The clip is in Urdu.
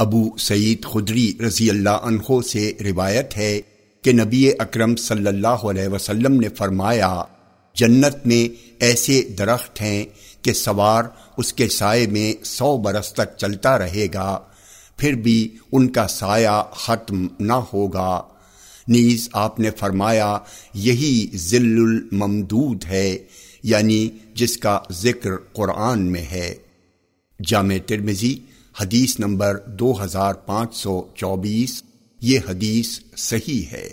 ابو سعید خدری رضی اللہ عنہ سے روایت ہے کہ نبی اکرم صلی اللہ علیہ وسلم نے فرمایا، جنت میں ایسے درخت ہیں کہ سوار اس کے سائے میں سو برس تک چلتا رہے گا، پھر بھی ان کا سایہ ختم نہ ہوگا۔ نیز آپ نے فرمایا، یہی ذل الممدود ہے یعنی جس کا ذکر قرآن میں ہے۔ جامع ترمزی حدیث نمبر دو ہزار پانچ سو چوبیس یہ حدیث صحیح ہے۔